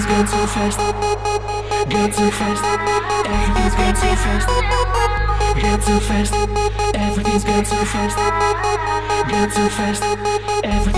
fast, get too fast, everything's going too fast, get too fast, everything's going too fast, get too fast, everything's going so fast.